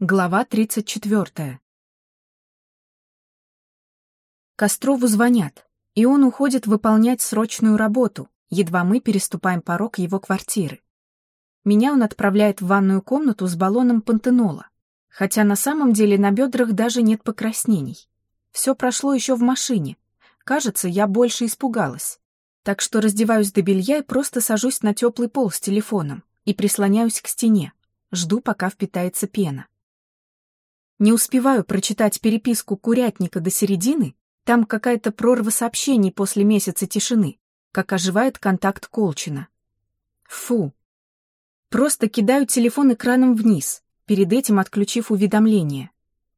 Глава 34. Кострову звонят, и он уходит выполнять срочную работу, едва мы переступаем порог его квартиры. Меня он отправляет в ванную комнату с баллоном пантенола, хотя на самом деле на бедрах даже нет покраснений. Все прошло еще в машине. Кажется, я больше испугалась. Так что раздеваюсь до белья и просто сажусь на теплый пол с телефоном и прислоняюсь к стене. Жду, пока впитается пена. Не успеваю прочитать переписку курятника до середины, там какая-то прорва сообщений после месяца тишины, как оживает контакт Колчина. Фу. Просто кидаю телефон экраном вниз, перед этим отключив уведомление.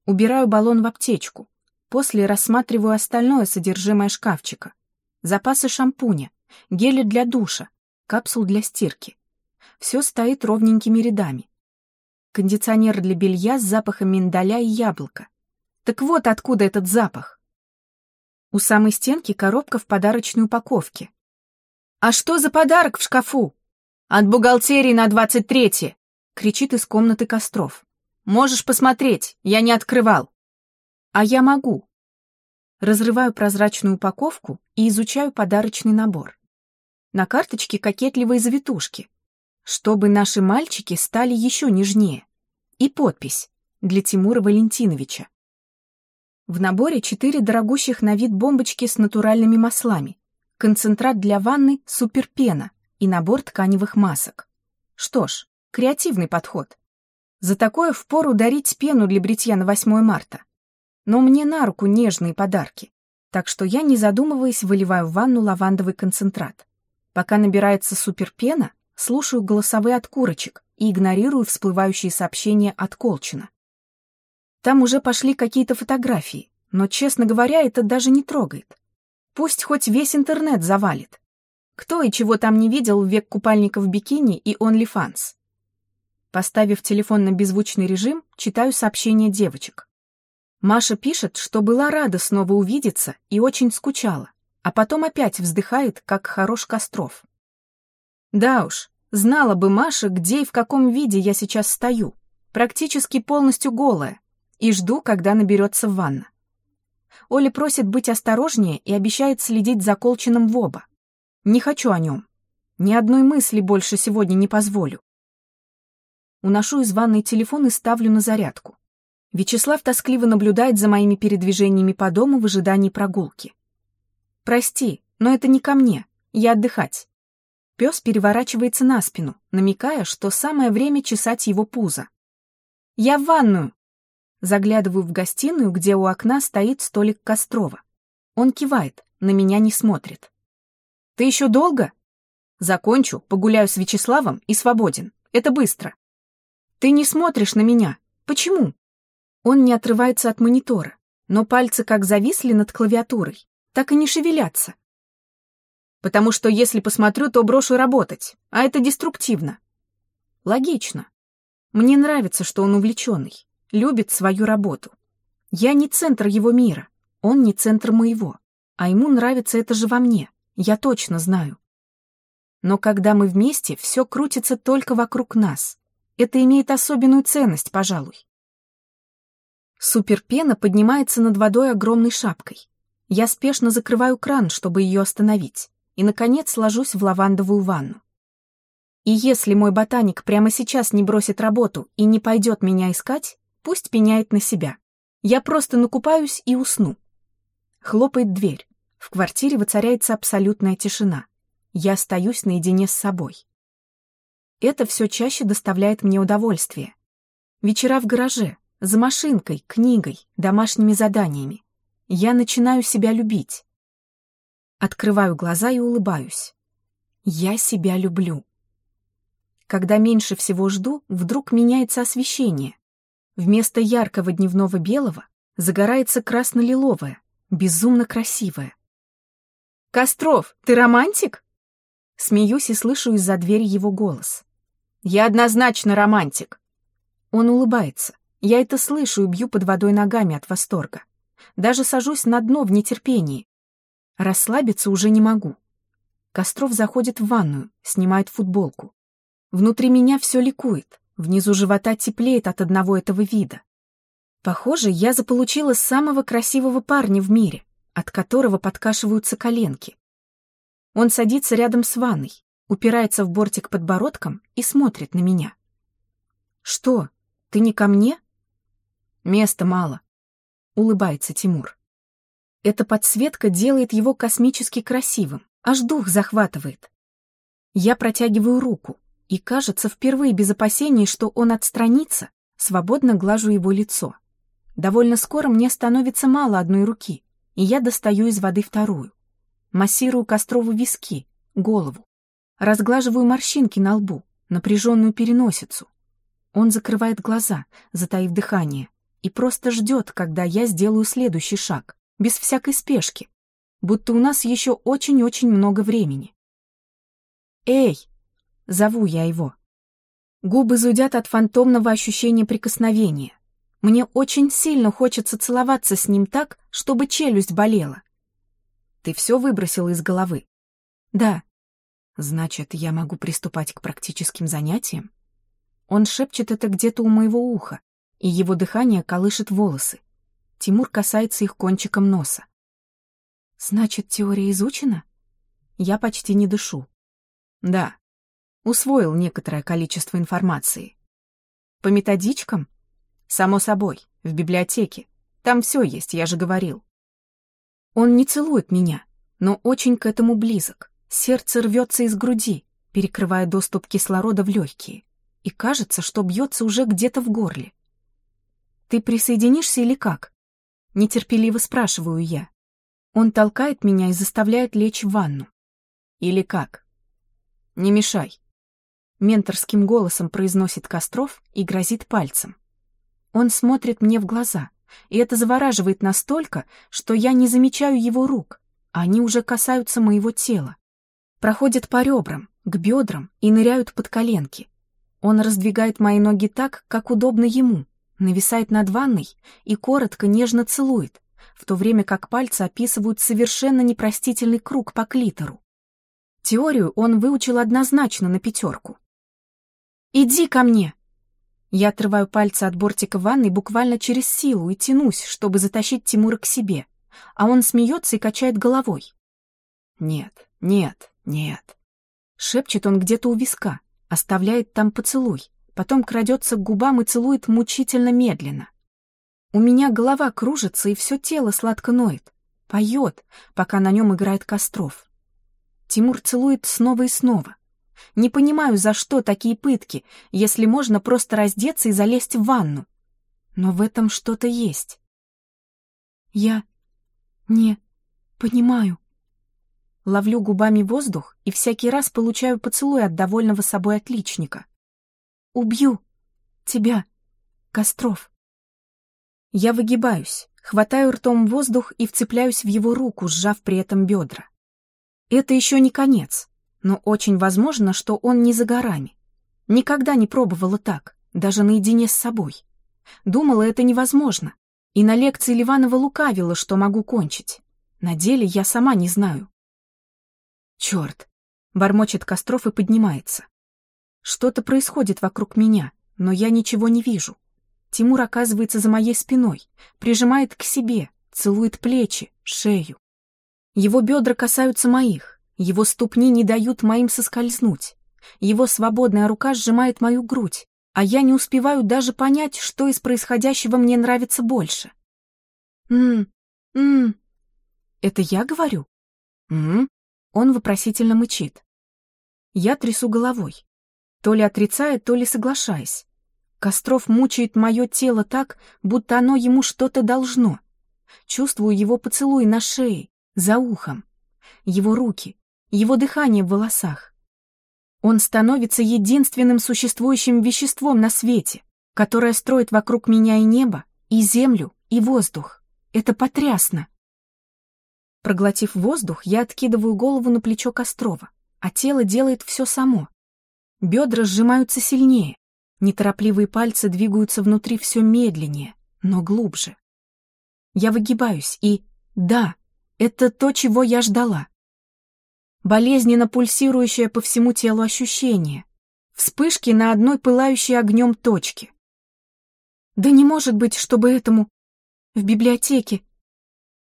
Убираю баллон в аптечку. После рассматриваю остальное содержимое шкафчика. Запасы шампуня, гели для душа, капсул для стирки. Все стоит ровненькими рядами кондиционер для белья с запахом миндаля и яблока. Так вот откуда этот запах. У самой стенки коробка в подарочной упаковке. «А что за подарок в шкафу?» «От бухгалтерии на двадцать третье!» — кричит из комнаты Костров. «Можешь посмотреть, я не открывал». «А я могу». Разрываю прозрачную упаковку и изучаю подарочный набор. На карточке кокетливые завитушки — чтобы наши мальчики стали еще нежнее. И подпись для Тимура Валентиновича. В наборе четыре дорогущих на вид бомбочки с натуральными маслами, концентрат для ванны суперпена и набор тканевых масок. Что ж, креативный подход. За такое впору дарить пену для бритья на 8 марта. Но мне на руку нежные подарки, так что я, не задумываясь, выливаю в ванну лавандовый концентрат. Пока набирается суперпена, слушаю голосовые от курочек и игнорирую всплывающие сообщения от Колчина. Там уже пошли какие-то фотографии, но, честно говоря, это даже не трогает. Пусть хоть весь интернет завалит. Кто и чего там не видел в век купальников бикини и OnlyFans? Поставив телефон на беззвучный режим, читаю сообщения девочек. Маша пишет, что была рада снова увидеться и очень скучала, а потом опять вздыхает, как хорош Костров. Да уж, знала бы Маша, где и в каком виде я сейчас стою, практически полностью голая, и жду, когда наберется ванна. Оля просит быть осторожнее и обещает следить за Колчином в оба. Не хочу о нем. Ни одной мысли больше сегодня не позволю. Уношу из ванной телефон и ставлю на зарядку. Вячеслав тоскливо наблюдает за моими передвижениями по дому в ожидании прогулки. «Прости, но это не ко мне. Я отдыхать. Пес переворачивается на спину, намекая, что самое время чесать его пузо. «Я в ванную!» Заглядываю в гостиную, где у окна стоит столик Кострова. Он кивает, на меня не смотрит. «Ты еще долго?» «Закончу, погуляю с Вячеславом и свободен. Это быстро». «Ты не смотришь на меня. Почему?» Он не отрывается от монитора, но пальцы как зависли над клавиатурой, так и не шевелятся потому что если посмотрю, то брошу работать, а это деструктивно. Логично. Мне нравится, что он увлеченный, любит свою работу. Я не центр его мира, он не центр моего, а ему нравится это же во мне, я точно знаю. Но когда мы вместе, все крутится только вокруг нас. Это имеет особенную ценность, пожалуй. Суперпена поднимается над водой огромной шапкой. Я спешно закрываю кран, чтобы ее остановить и, наконец, ложусь в лавандовую ванну. И если мой ботаник прямо сейчас не бросит работу и не пойдет меня искать, пусть пеняет на себя. Я просто накупаюсь и усну. Хлопает дверь. В квартире воцаряется абсолютная тишина. Я остаюсь наедине с собой. Это все чаще доставляет мне удовольствие. Вечера в гараже, за машинкой, книгой, домашними заданиями. Я начинаю себя любить. Открываю глаза и улыбаюсь. Я себя люблю. Когда меньше всего жду, вдруг меняется освещение. Вместо яркого дневного белого загорается красно-лиловое, безумно красивое. «Костров, ты романтик?» Смеюсь и слышу из-за двери его голос. «Я однозначно романтик!» Он улыбается. Я это слышу и бью под водой ногами от восторга. Даже сажусь на дно в нетерпении, Расслабиться уже не могу. Костров заходит в ванную, снимает футболку. Внутри меня все ликует. Внизу живота теплеет от одного этого вида. Похоже, я заполучила самого красивого парня в мире, от которого подкашиваются коленки. Он садится рядом с ванной, упирается в бортик подбородком и смотрит на меня. «Что, ты не ко мне?» «Места мало», — улыбается Тимур. Эта подсветка делает его космически красивым, аж дух захватывает. Я протягиваю руку, и, кажется, впервые без опасений, что он отстранится, свободно глажу его лицо. Довольно скоро мне становится мало одной руки, и я достаю из воды вторую. Массирую Кострову виски, голову. Разглаживаю морщинки на лбу, напряженную переносицу. Он закрывает глаза, затаив дыхание, и просто ждет, когда я сделаю следующий шаг, без всякой спешки, будто у нас еще очень-очень много времени. «Эй!» — зову я его. Губы зудят от фантомного ощущения прикосновения. Мне очень сильно хочется целоваться с ним так, чтобы челюсть болела. Ты все выбросила из головы? Да. Значит, я могу приступать к практическим занятиям? Он шепчет это где-то у моего уха, и его дыхание колышет волосы. Тимур касается их кончиком носа. Значит, теория изучена? Я почти не дышу. Да. Усвоил некоторое количество информации. По методичкам? Само собой, в библиотеке. Там все есть, я же говорил. Он не целует меня, но очень к этому близок. Сердце рвется из груди, перекрывая доступ кислорода в легкие. И кажется, что бьется уже где-то в горле. «Ты присоединишься или как?» Нетерпеливо спрашиваю я. Он толкает меня и заставляет лечь в ванну. «Или как?» «Не мешай», — менторским голосом произносит Костров и грозит пальцем. Он смотрит мне в глаза, и это завораживает настолько, что я не замечаю его рук, они уже касаются моего тела. Проходят по ребрам, к бедрам и ныряют под коленки. Он раздвигает мои ноги так, как удобно ему, нависает над ванной и коротко, нежно целует, в то время как пальцы описывают совершенно непростительный круг по клитору. Теорию он выучил однозначно на пятерку. «Иди ко мне!» Я отрываю пальцы от бортика ванны буквально через силу и тянусь, чтобы затащить Тимура к себе, а он смеется и качает головой. «Нет, нет, нет», — шепчет он где-то у виска, оставляет там поцелуй, потом крадется к губам и целует мучительно медленно. У меня голова кружится, и все тело сладко ноет, поет, пока на нем играет Костров. Тимур целует снова и снова, не понимаю, за что такие пытки, если можно просто раздеться и залезть в ванну. Но в этом что-то есть. Я не понимаю. Ловлю губами воздух и всякий раз получаю поцелуй от довольного собой отличника. Убью тебя, Костров. Я выгибаюсь, хватаю ртом воздух и вцепляюсь в его руку, сжав при этом бедра. Это еще не конец но очень возможно, что он не за горами. Никогда не пробовала так, даже наедине с собой. Думала, это невозможно, и на лекции Ливанова лукавила, что могу кончить. На деле я сама не знаю. Черт! Бормочет Костров и поднимается. Что-то происходит вокруг меня, но я ничего не вижу. Тимур оказывается за моей спиной, прижимает к себе, целует плечи, шею. Его бедра касаются моих, его ступни не дают моим соскользнуть. Его свободная рука сжимает мою грудь, а я не успеваю даже понять, что из происходящего мне нравится больше. «М, м, это я говорю?» «М?» Он вопросительно мычит. Я трясу головой, то ли отрицая, то ли соглашаясь. Костров мучает мое тело так, будто оно ему что-то должно. Чувствую его поцелуй на шее, за ухом. Его руки, его дыхание в волосах. Он становится единственным существующим веществом на свете, которое строит вокруг меня и небо, и землю, и воздух. Это потрясно. Проглотив воздух, я откидываю голову на плечо Кострова, а тело делает все само. Бедра сжимаются сильнее, неторопливые пальцы двигаются внутри все медленнее, но глубже. Я выгибаюсь, и да, это то, чего я ждала болезненно пульсирующее по всему телу ощущение, Вспышки на одной пылающей огнем точке. Да не может быть, чтобы этому... В библиотеке.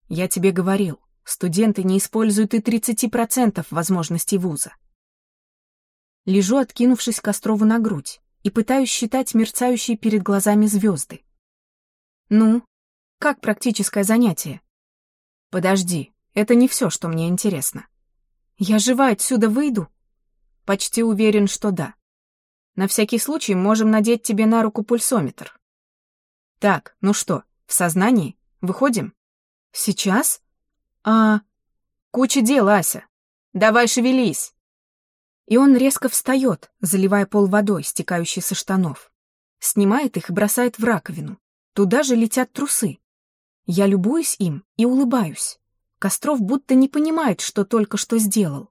Я тебе говорил, студенты не используют и 30% возможностей вуза. Лежу, откинувшись Кострову на грудь, и пытаюсь считать мерцающие перед глазами звезды. Ну, как практическое занятие? Подожди, это не все, что мне интересно. Я жива отсюда выйду? Почти уверен, что да. На всякий случай можем надеть тебе на руку пульсометр. Так, ну что, в сознании? Выходим? Сейчас? А... Куча дел, Ася. Давай шевелись. И он резко встает, заливая пол водой, стекающей со штанов. Снимает их и бросает в раковину. Туда же летят трусы. Я любуюсь им и улыбаюсь. Костров будто не понимает, что только что сделал.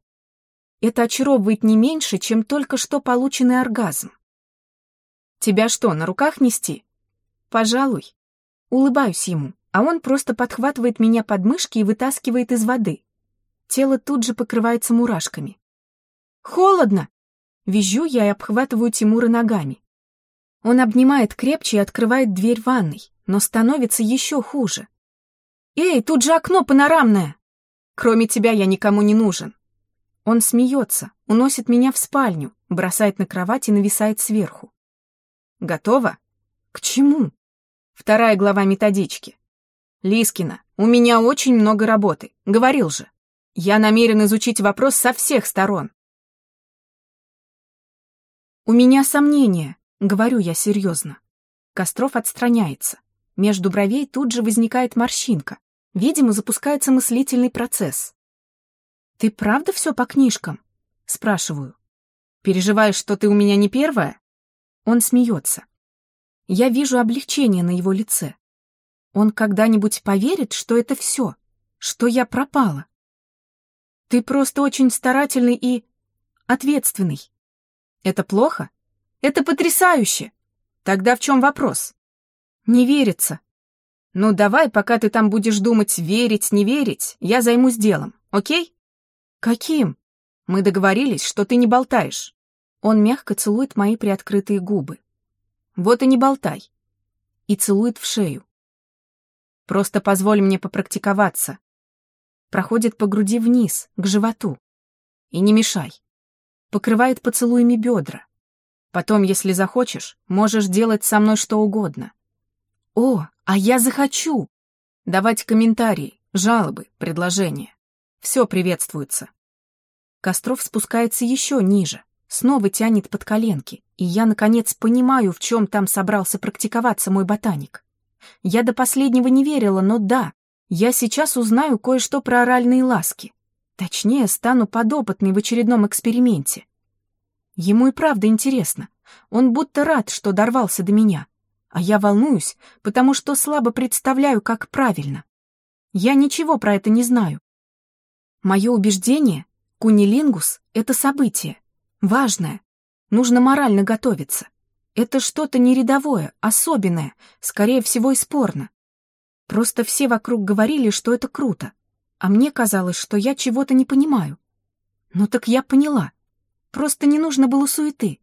Это очаровывает не меньше, чем только что полученный оргазм. «Тебя что, на руках нести?» «Пожалуй». Улыбаюсь ему, а он просто подхватывает меня под мышки и вытаскивает из воды. Тело тут же покрывается мурашками. «Холодно!» Визжу я и обхватываю Тимура ногами. Он обнимает крепче и открывает дверь ванной, но становится еще хуже. «Эй, тут же окно панорамное!» «Кроме тебя я никому не нужен». Он смеется, уносит меня в спальню, бросает на кровать и нависает сверху. «Готово?» «К чему?» Вторая глава методички. «Лискина, у меня очень много работы, говорил же. Я намерен изучить вопрос со всех сторон». «У меня сомнения», — говорю я серьезно. Костров отстраняется. Между бровей тут же возникает морщинка. Видимо, запускается мыслительный процесс. «Ты правда все по книжкам?» — спрашиваю. «Переживаешь, что ты у меня не первая?» Он смеется. Я вижу облегчение на его лице. Он когда-нибудь поверит, что это все, что я пропала? Ты просто очень старательный и ответственный. Это плохо? Это потрясающе! Тогда в чем вопрос? Не верится. Ну, давай, пока ты там будешь думать, верить, не верить, я займусь делом, окей? Каким? Мы договорились, что ты не болтаешь. Он мягко целует мои приоткрытые губы. Вот и не болтай. И целует в шею. Просто позволь мне попрактиковаться. Проходит по груди вниз, к животу. И не мешай. Покрывает поцелуями бедра. Потом, если захочешь, можешь делать со мной что угодно. О, а я захочу! Давать комментарии, жалобы, предложения. Все приветствуется. Костров спускается еще ниже, снова тянет под коленки, и я, наконец, понимаю, в чем там собрался практиковаться мой ботаник. Я до последнего не верила, но да, я сейчас узнаю кое-что про оральные ласки. Точнее, стану подопытной в очередном эксперименте. Ему и правда интересно. Он будто рад, что дорвался до меня. А я волнуюсь, потому что слабо представляю, как правильно. Я ничего про это не знаю. Мое убеждение — кунилингус — это событие. Важное. Нужно морально готовиться. Это что-то не рядовое, особенное, скорее всего и спорно. Просто все вокруг говорили, что это круто, а мне казалось, что я чего-то не понимаю. Ну так я поняла. Просто не нужно было суеты.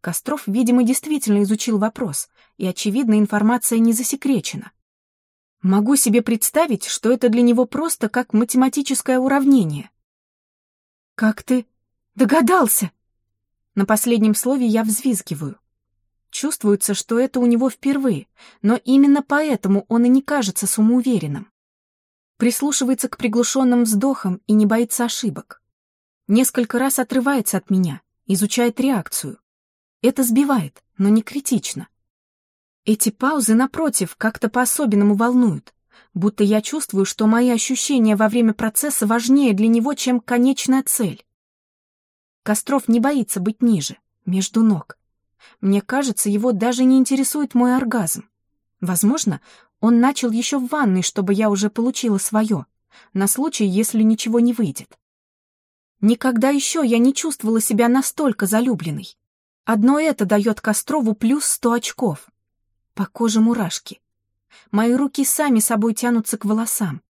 Костров, видимо, действительно изучил вопрос, и, очевидно, информация не засекречена. Могу себе представить, что это для него просто как математическое уравнение. «Как ты догадался?» На последнем слове я взвизгиваю. Чувствуется, что это у него впервые, но именно поэтому он и не кажется самоуверенным. Прислушивается к приглушенным вздохам и не боится ошибок. Несколько раз отрывается от меня, изучает реакцию, это сбивает, но не критично. Эти паузы, напротив, как-то по-особенному волнуют, будто я чувствую, что мои ощущения во время процесса важнее для него, чем конечная цель. Костров не боится быть ниже, между ног. Мне кажется, его даже не интересует мой оргазм. Возможно, он начал еще в ванной, чтобы я уже получила свое, на случай, если ничего не выйдет. Никогда еще я не чувствовала себя настолько залюбленной. Одно это дает Кострову плюс сто очков. По коже мурашки. Мои руки сами собой тянутся к волосам.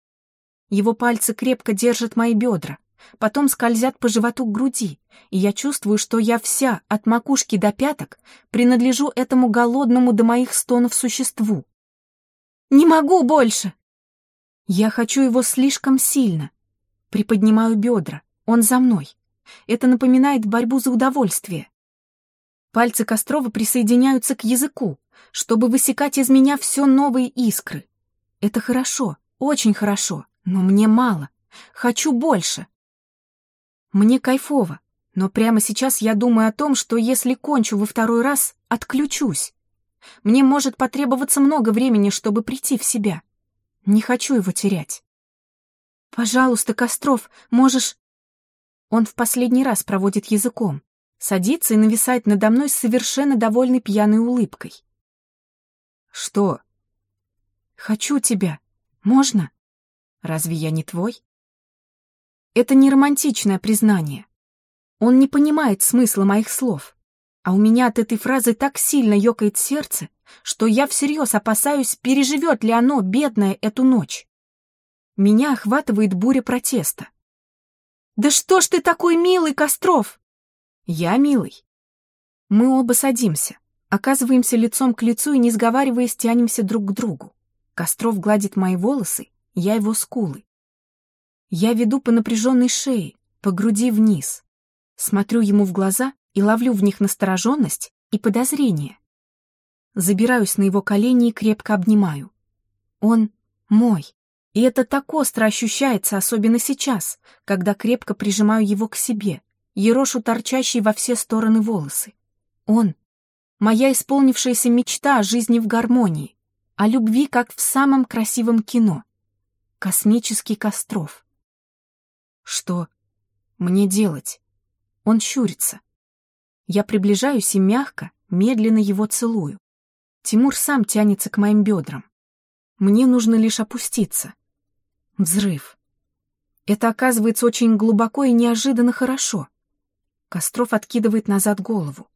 Его пальцы крепко держат мои бедра, потом скользят по животу к груди, и я чувствую, что я вся, от макушки до пяток, принадлежу этому голодному до моих стонов существу. «Не могу больше!» Я хочу его слишком сильно. Приподнимаю бедра, он за мной. Это напоминает борьбу за удовольствие. Пальцы Кострова присоединяются к языку, чтобы высекать из меня все новые искры. Это хорошо, очень хорошо, но мне мало. Хочу больше. Мне кайфово, но прямо сейчас я думаю о том, что если кончу во второй раз, отключусь. Мне может потребоваться много времени, чтобы прийти в себя. Не хочу его терять. Пожалуйста, Костров, можешь... Он в последний раз проводит языком, садится и нависает надо мной с совершенно довольной пьяной улыбкой. «Что?» «Хочу тебя. Можно? Разве я не твой?» Это не романтичное признание. Он не понимает смысла моих слов, а у меня от этой фразы так сильно ёкает сердце, что я всерьез опасаюсь, переживет ли оно, бедное, эту ночь. Меня охватывает буря протеста. «Да что ж ты такой милый, Костров?» Я милый. Мы оба садимся, оказываемся лицом к лицу и, не сговариваясь, тянемся друг к другу. Костров гладит мои волосы, я его скулы. Я веду по напряженной шее, по груди вниз. Смотрю ему в глаза и ловлю в них настороженность и подозрение. Забираюсь на его колени и крепко обнимаю. Он мой. И это так остро ощущается, особенно сейчас, когда крепко прижимаю его к себе, ерошу торчащие во все стороны волосы. Он — моя исполнившаяся мечта о жизни в гармонии, о любви, как в самом красивом кино. Космический Костров. Что мне делать? Он щурится. Я приближаюсь и мягко, медленно его целую. Тимур сам тянется к моим бедрам. Мне нужно лишь опуститься. Взрыв. Это оказывается очень глубоко и неожиданно хорошо. Костров откидывает назад голову.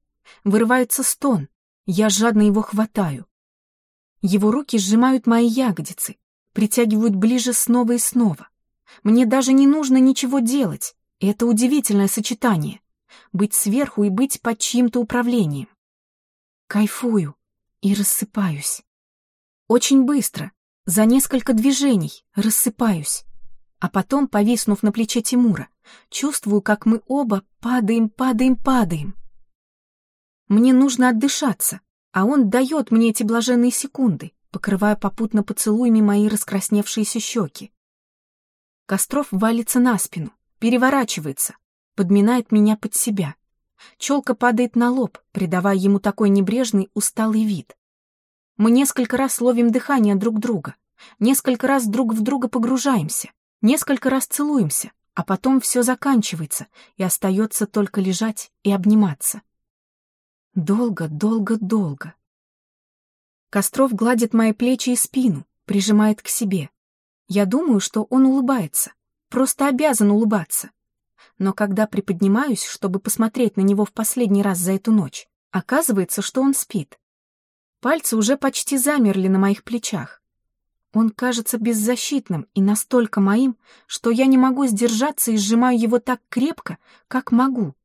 Вырывается стон. Я жадно его хватаю. Его руки сжимают мои ягодицы, притягивают ближе снова и снова. Мне даже не нужно ничего делать. Это удивительное сочетание. Быть сверху и быть под чьим-то управлением. Кайфую и рассыпаюсь. Очень быстро, за несколько движений, рассыпаюсь а потом, повиснув на плече Тимура, чувствую, как мы оба падаем, падаем, падаем. Мне нужно отдышаться, а он дает мне эти блаженные секунды, покрывая попутно поцелуями мои раскрасневшиеся щеки. Костров валится на спину, переворачивается, подминает меня под себя. Челка падает на лоб, придавая ему такой небрежный, усталый вид. Мы несколько раз ловим дыхание друг друга, несколько раз друг в друга погружаемся, Несколько раз целуемся, а потом все заканчивается, и остается только лежать и обниматься. Долго, долго, долго. Костров гладит мои плечи и спину, прижимает к себе. Я думаю, что он улыбается, просто обязан улыбаться. Но когда приподнимаюсь, чтобы посмотреть на него в последний раз за эту ночь, оказывается, что он спит. Пальцы уже почти замерли на моих плечах. Он кажется беззащитным и настолько моим, что я не могу сдержаться и сжимаю его так крепко, как могу,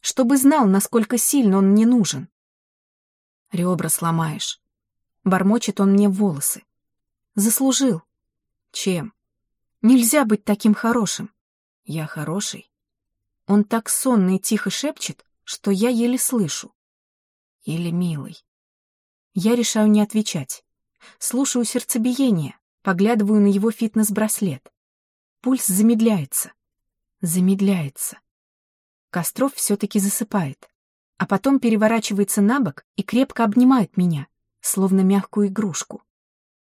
чтобы знал, насколько сильно он мне нужен. Ребра сломаешь. Бормочет он мне в волосы. Заслужил. Чем? Нельзя быть таким хорошим. Я хороший. Он так сонно и тихо шепчет, что я еле слышу. Или милый. Я решаю не отвечать. Слушаю сердцебиение, поглядываю на его фитнес-браслет. Пульс замедляется. Замедляется. Костров все-таки засыпает, а потом переворачивается на бок и крепко обнимает меня, словно мягкую игрушку.